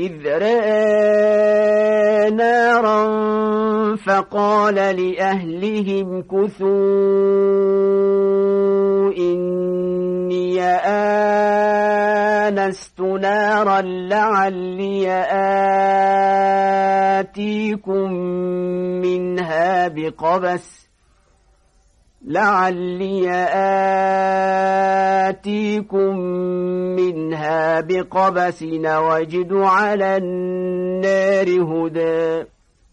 إذ رأى نارا فقال لأهلهم كثوا إني آنست نارا لعلي آتيكم منها بقبس لعلي آتيكم منها بقبس وجد على النار هدى.